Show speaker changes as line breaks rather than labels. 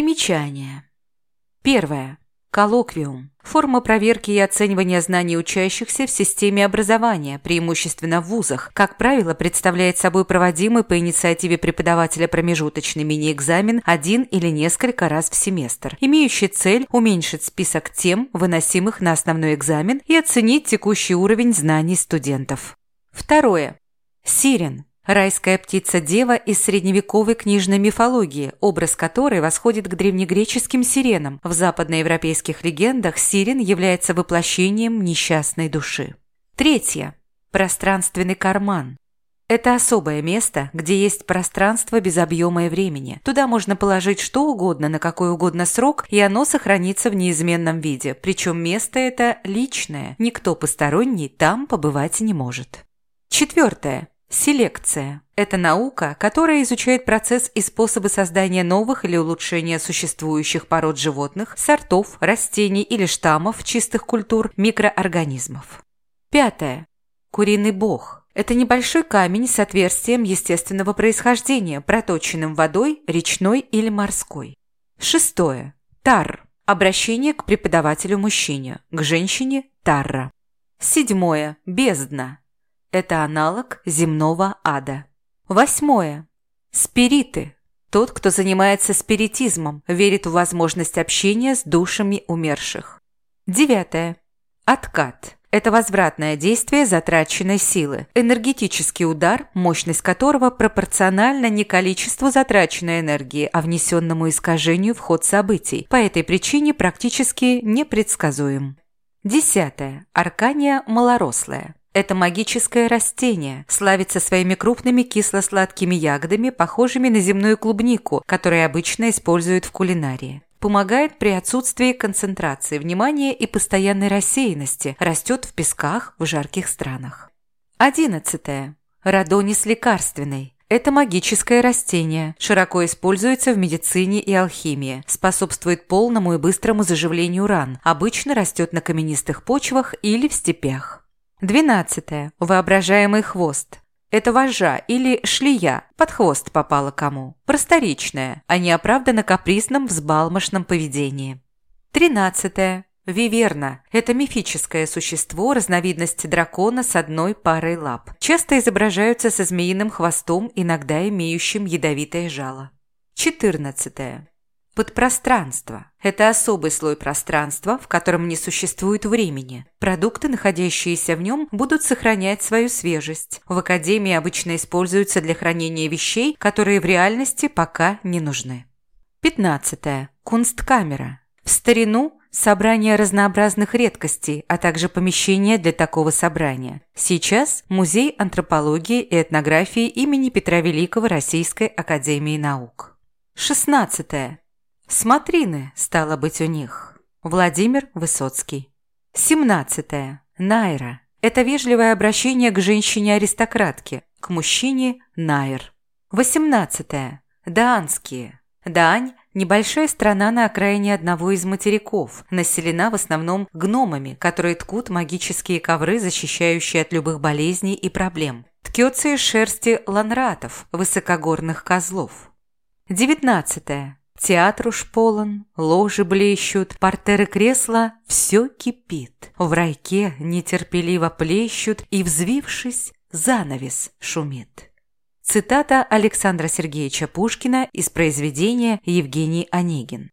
Примечание. Первое. Коллоквиум. Форма проверки и оценивания знаний учащихся в системе образования, преимущественно в вузах, как правило, представляет собой проводимый по инициативе преподавателя промежуточный мини-экзамен один или несколько раз в семестр, имеющий цель уменьшить список тем, выносимых на основной экзамен, и оценить текущий уровень знаний студентов. Второе. Сирен. Райская птица-дева из средневековой книжной мифологии, образ которой восходит к древнегреческим сиренам. В западноевропейских легендах сирен является воплощением несчастной души. Третье. Пространственный карман. Это особое место, где есть пространство без объема и времени. Туда можно положить что угодно на какой угодно срок, и оно сохранится в неизменном виде. Причем место это личное, никто посторонний там побывать не может. Четвертое. Селекция – это наука, которая изучает процесс и способы создания новых или улучшения существующих пород животных, сортов, растений или штаммов чистых культур, микроорганизмов. Пятое. Куриный бог – это небольшой камень с отверстием естественного происхождения, проточенным водой, речной или морской. Шестое. Тар – обращение к преподавателю-мужчине, к женщине – тарра. Седьмое. Бездна это аналог земного ада. Восьмое. Спириты. Тот, кто занимается спиритизмом, верит в возможность общения с душами умерших. Девятое. Откат. Это возвратное действие затраченной силы. Энергетический удар, мощность которого пропорциональна не количеству затраченной энергии, а внесенному искажению в ход событий. По этой причине практически непредсказуем. Десятое. Аркания малорослая. Это магическое растение, славится своими крупными кисло-сладкими ягодами, похожими на земную клубнику, которую обычно используют в кулинарии. Помогает при отсутствии концентрации внимания и постоянной рассеянности, растет в песках в жарких странах. Одиннадцатое. Радонис лекарственный. Это магическое растение, широко используется в медицине и алхимии, способствует полному и быстрому заживлению ран, обычно растет на каменистых почвах или в степях. Двенадцатое. Воображаемый хвост. Это вожжа или шлея, под хвост попала кому. Просторечная, а не оправданно капризном взбалмошном поведении. Тринадцатое. Виверна – это мифическое существо, разновидность дракона с одной парой лап. Часто изображаются со змеиным хвостом, иногда имеющим ядовитое жало. Четырнадцатое. Подпространство – это особый слой пространства, в котором не существует времени. Продукты, находящиеся в нем, будут сохранять свою свежесть. В академии обычно используются для хранения вещей, которые в реальности пока не нужны. 15. Кунсткамера. В старину – собрание разнообразных редкостей, а также помещение для такого собрания. Сейчас – Музей антропологии и этнографии имени Петра Великого Российской Академии Наук. 16. Смотрины, стало быть, у них. Владимир Высоцкий. 17. Найра. Это вежливое обращение к женщине-аристократке, к мужчине – Найр. 18. Даанские. Даань – небольшая страна на окраине одного из материков, населена в основном гномами, которые ткут магические ковры, защищающие от любых болезней и проблем. Ткется из шерсти ланратов, высокогорных козлов. 19. Театр уж полон, ложи блещут, портеры кресла – все кипит. В райке нетерпеливо плещут, и, взвившись, занавес шумит. Цитата Александра Сергеевича Пушкина из произведения «Евгений Онегин».